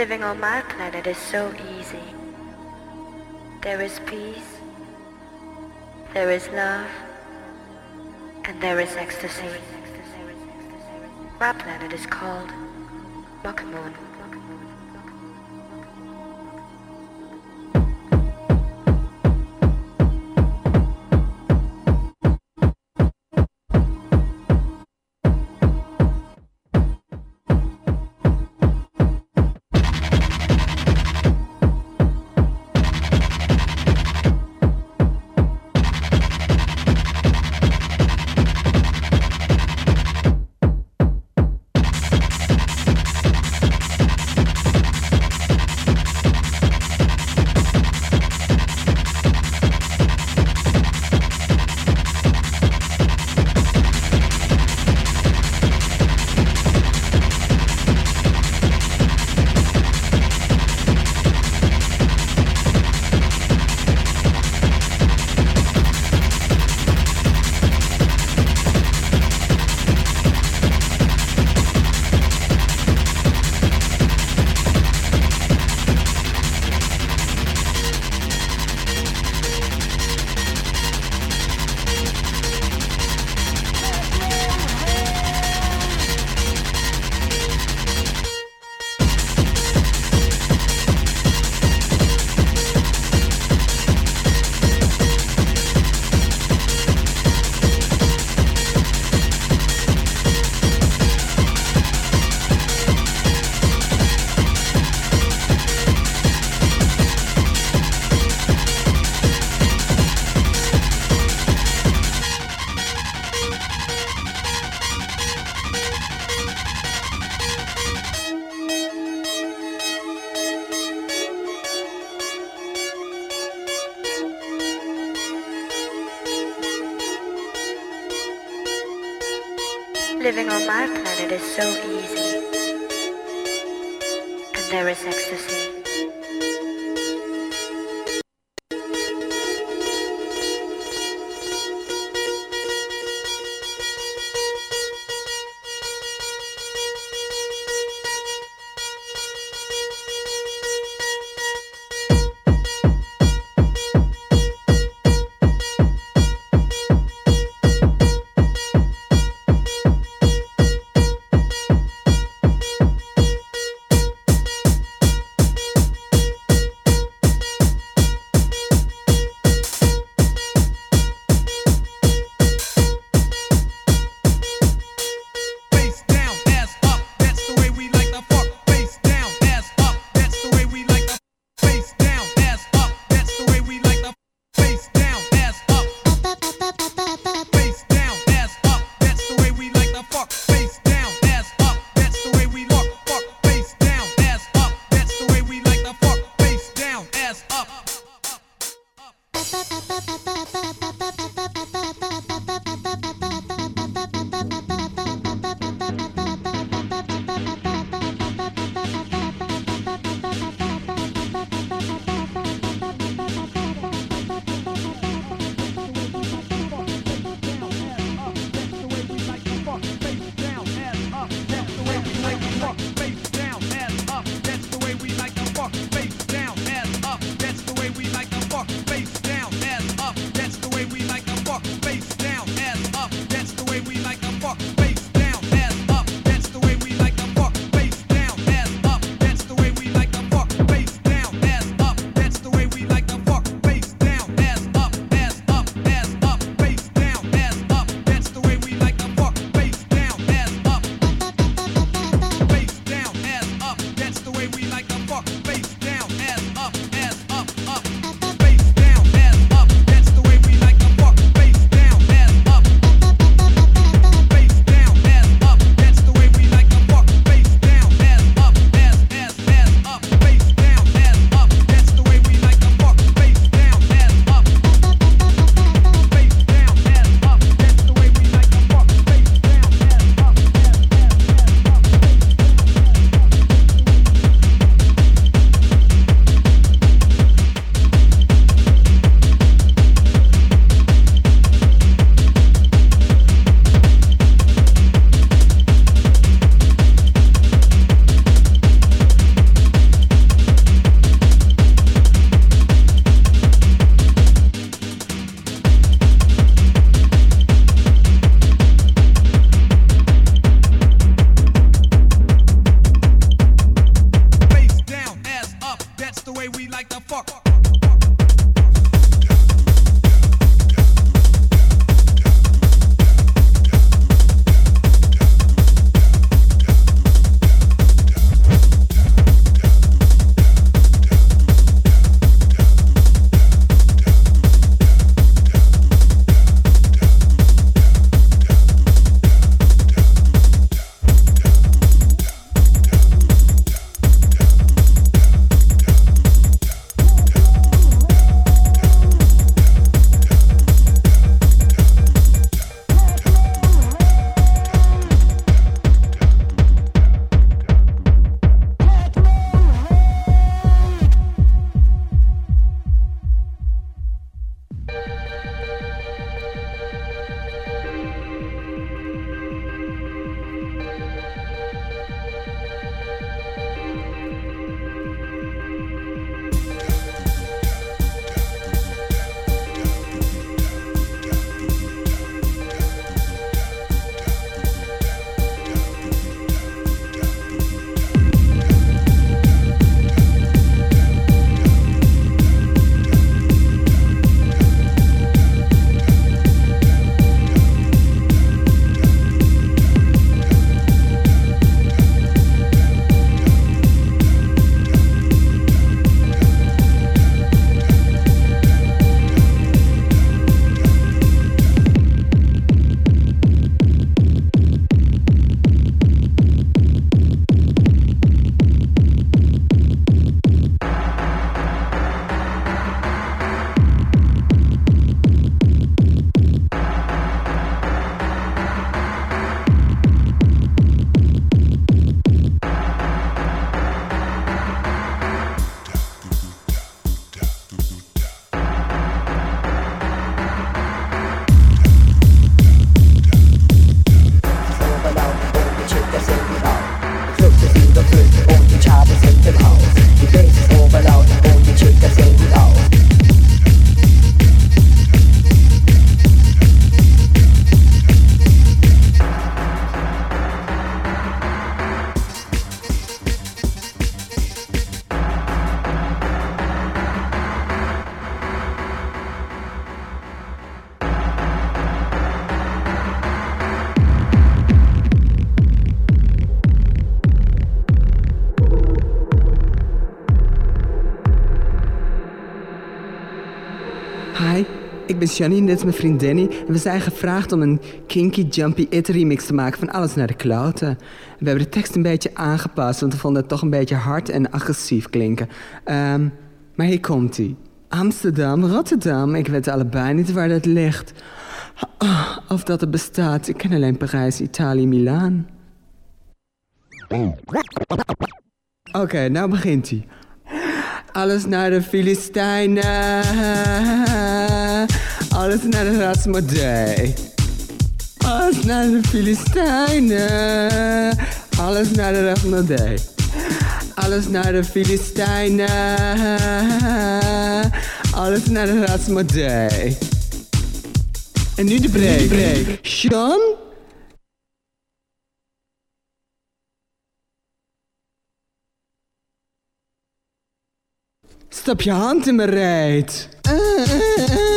Living on my planet is so easy. There is peace, there is love, and there is ecstasy. My planet is called Makamoon. Living on my planet is so easy. And there is ecstasy. Ben Janine, dit is mijn vriend Danny. En we zijn gevraagd om een Kinky Jumpy It remix te maken van Alles naar de Kloten. We hebben de tekst een beetje aangepast, want we vonden het toch een beetje hard en agressief klinken. Ehm, maar hier komt hij. Amsterdam, Rotterdam, ik weet allebei niet waar dat ligt. Ah, of dat er bestaat, ik ken alleen Parijs, Italië, Milaan. Oké, nou begint hij. Alles naar de Filistijnen. Alles naar de Rasmodee. Alles naar de Filistijnen. Alles naar de Rasmodee. Alles naar de Filistijnen. Alles naar de Rasmodee. En nu de break. Sean? Stop je hand in mijn. Hey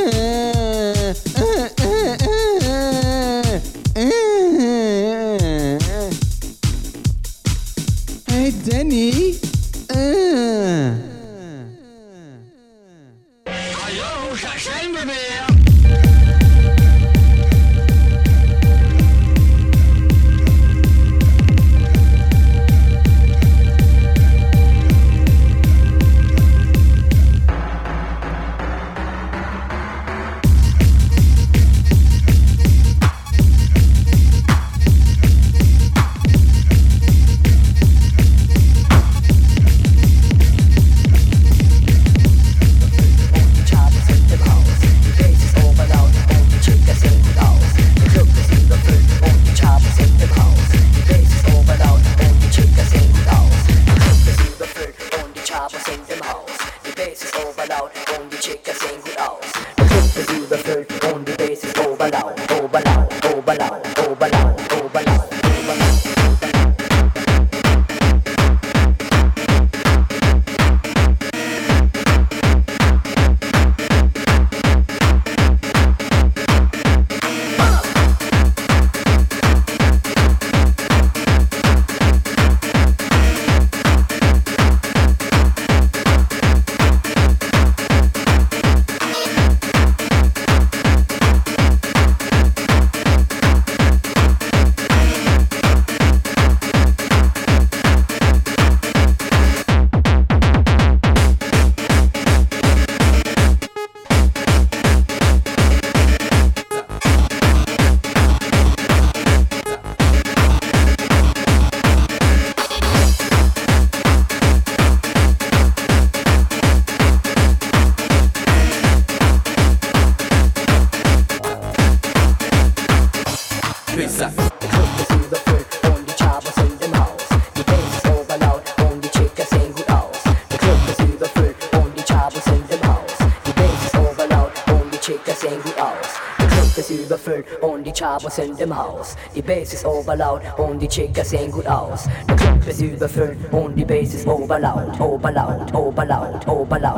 Chabos sind im Haus. Die Bass ist overlaut und die Chicas sehen gut aus. Der Club ist überfüllt und die Bass ist overlaut, overlaut, overlaut, overlaut,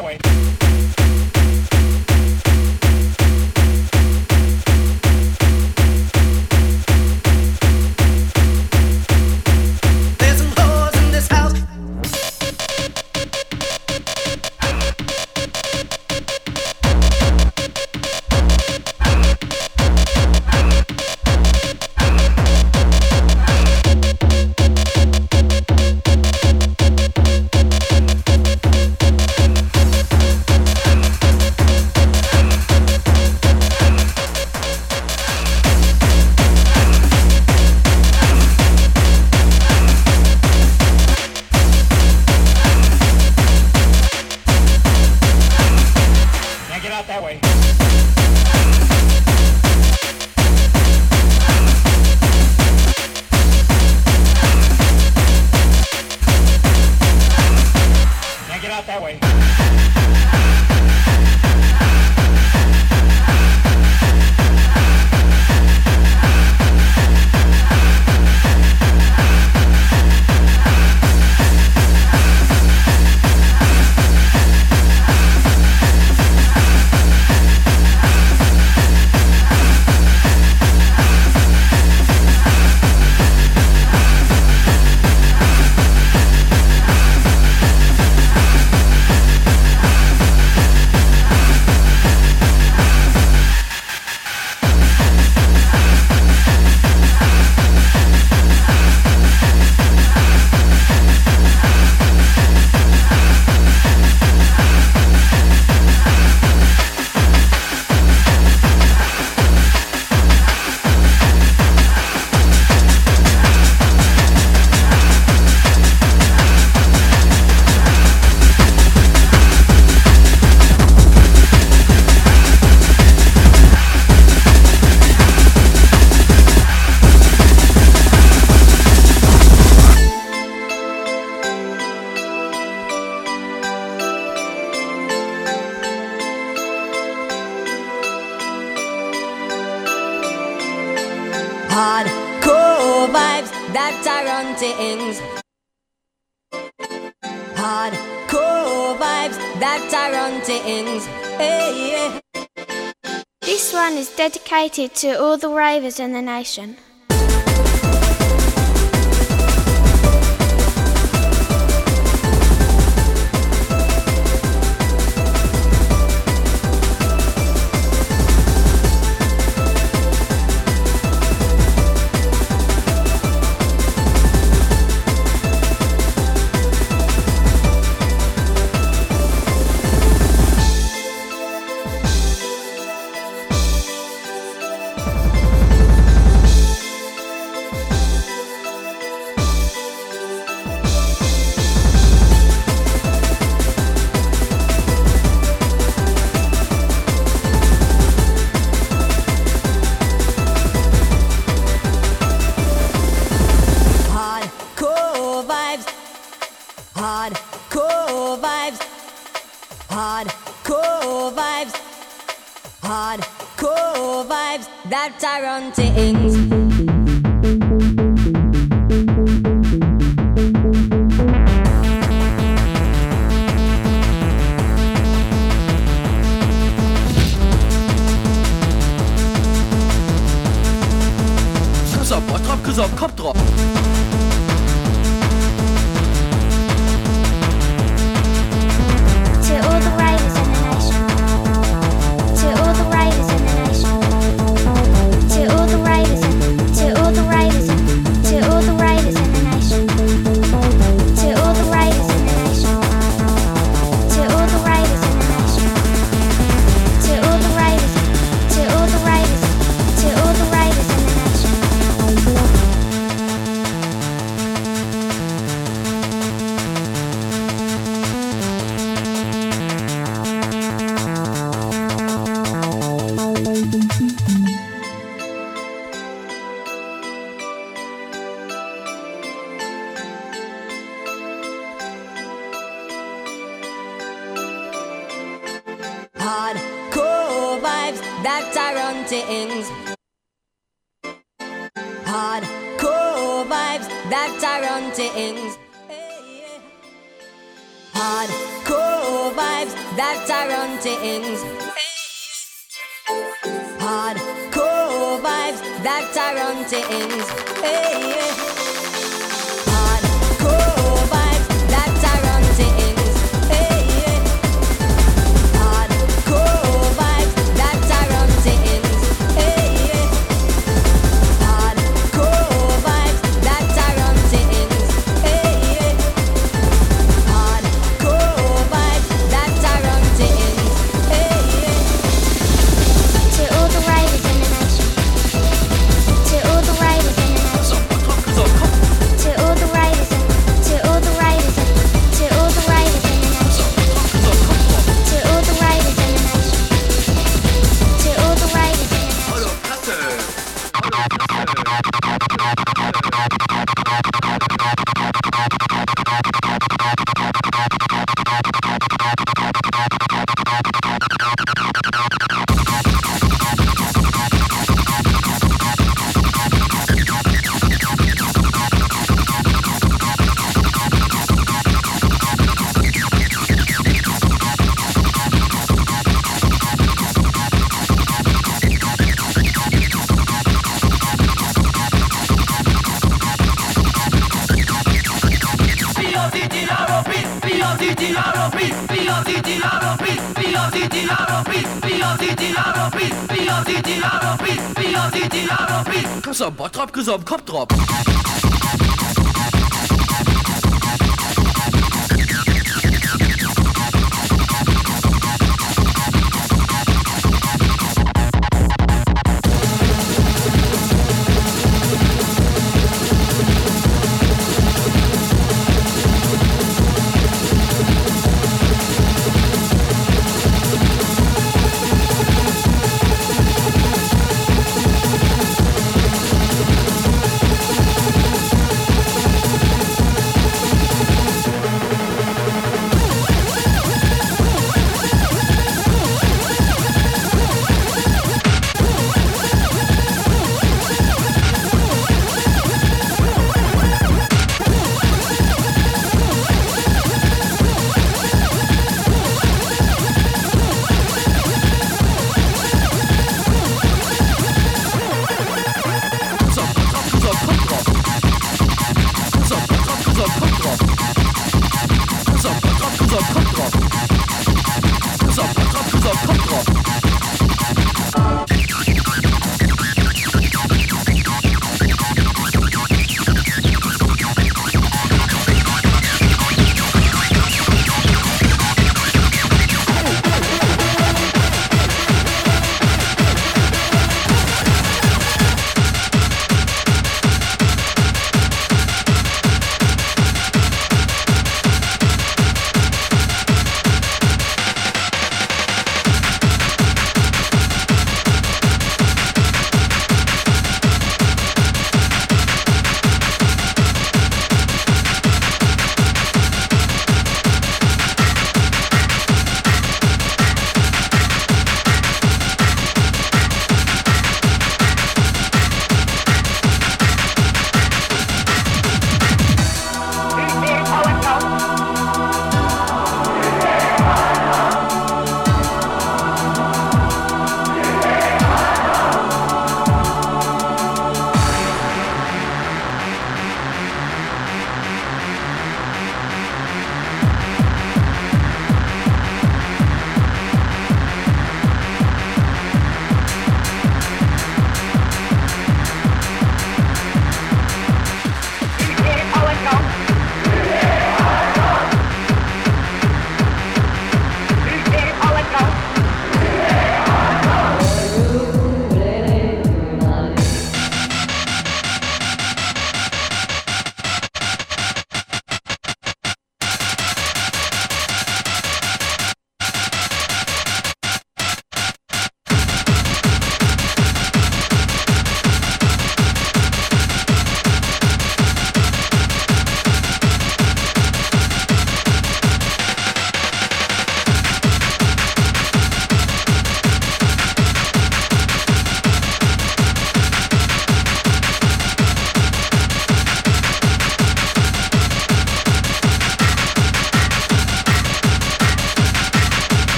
highway. things. Vibes that are on things. Hey, yeah. This one is dedicated to all the ravers in the nation. vibes. Hardcore vibes that are on things. Hardcore vibes that are on things. Hey, yeah. Küsse auf den Kopf drauf.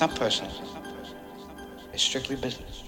Not personal. It's strictly business.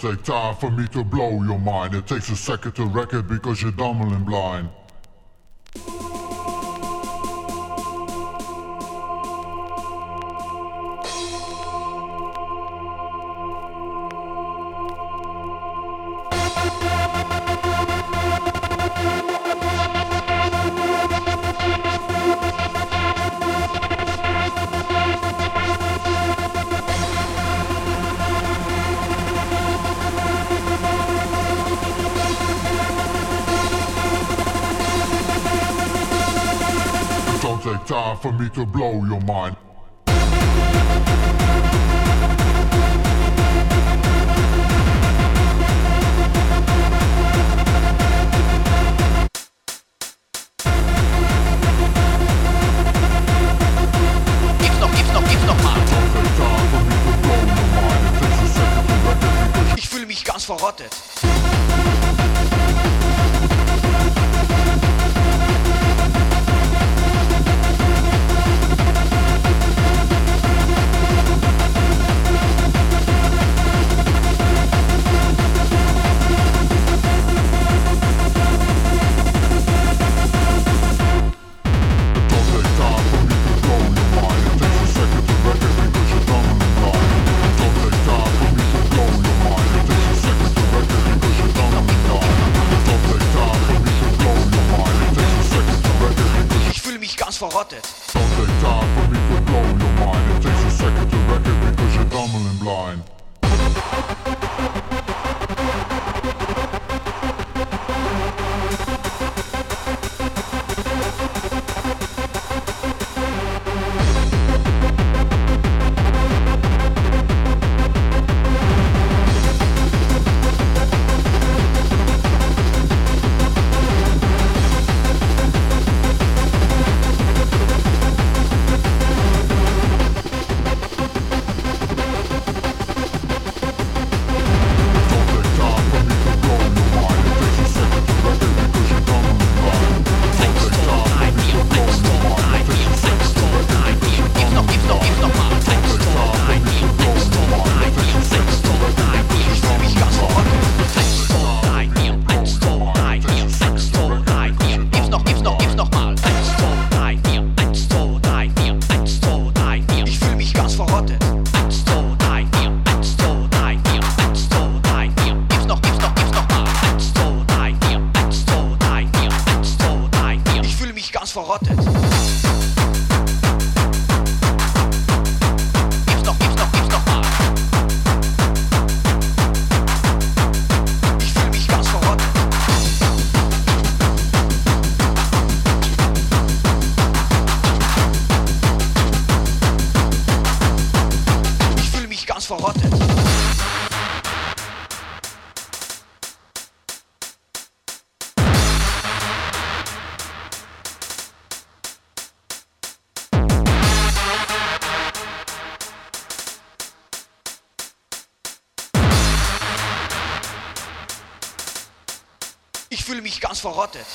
take time for me to blow your mind. It takes a second to wreck it because you're dumb and blind. take time for me to blow your mind. verrottet.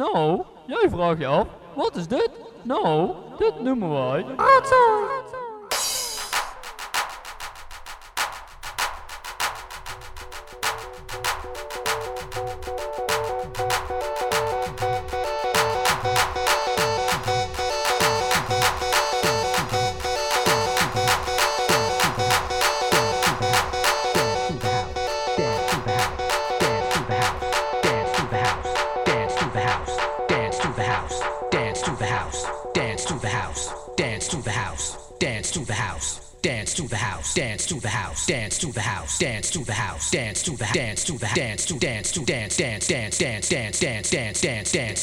Nou, jij vraagt je af, wat is dit? Nou, dit noemen wij... Rotzooi! house, dance to the house, dance to the dance to the dance to dance to dance dance dance dance dance dance dance dance dance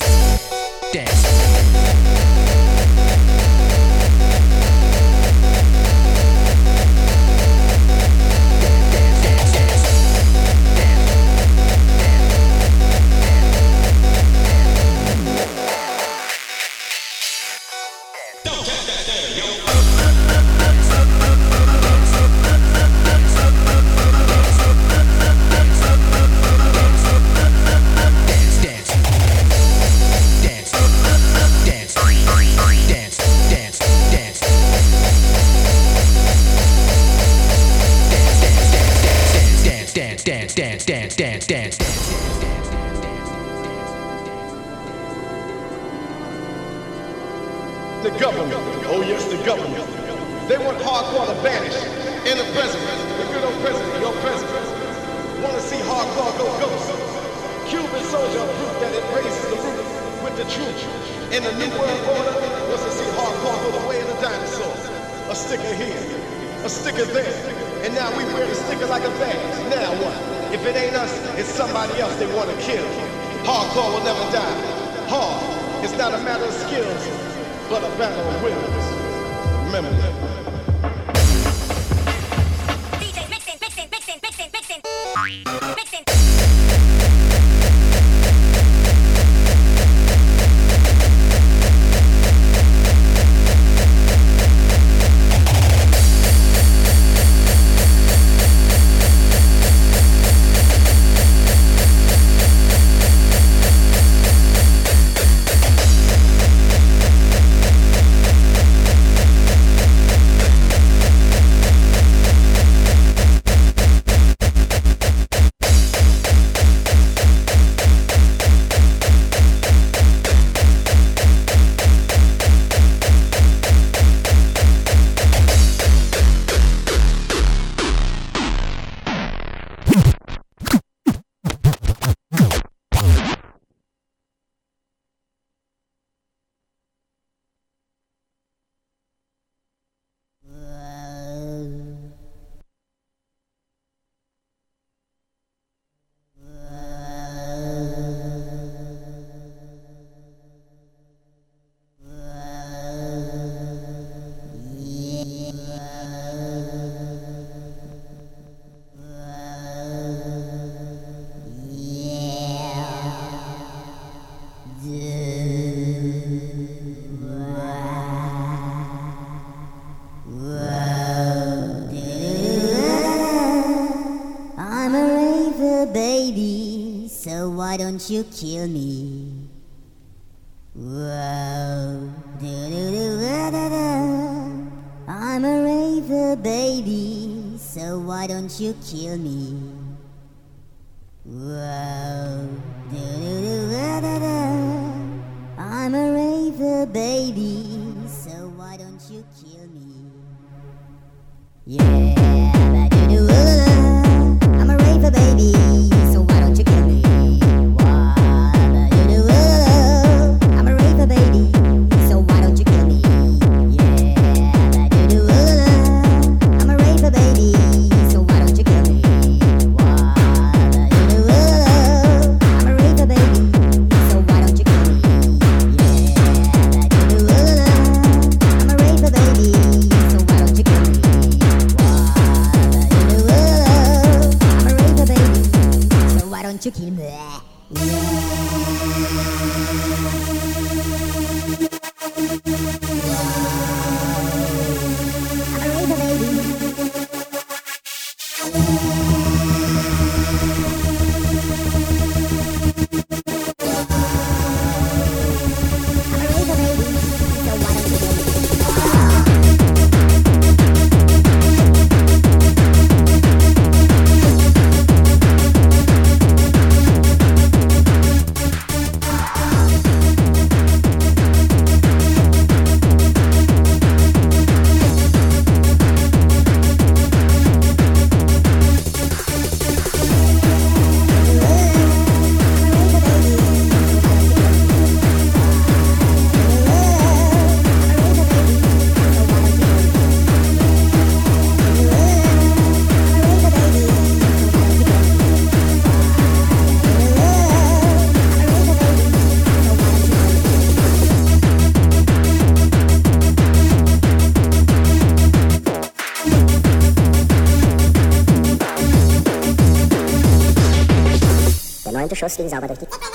Floskeln sauber durch die...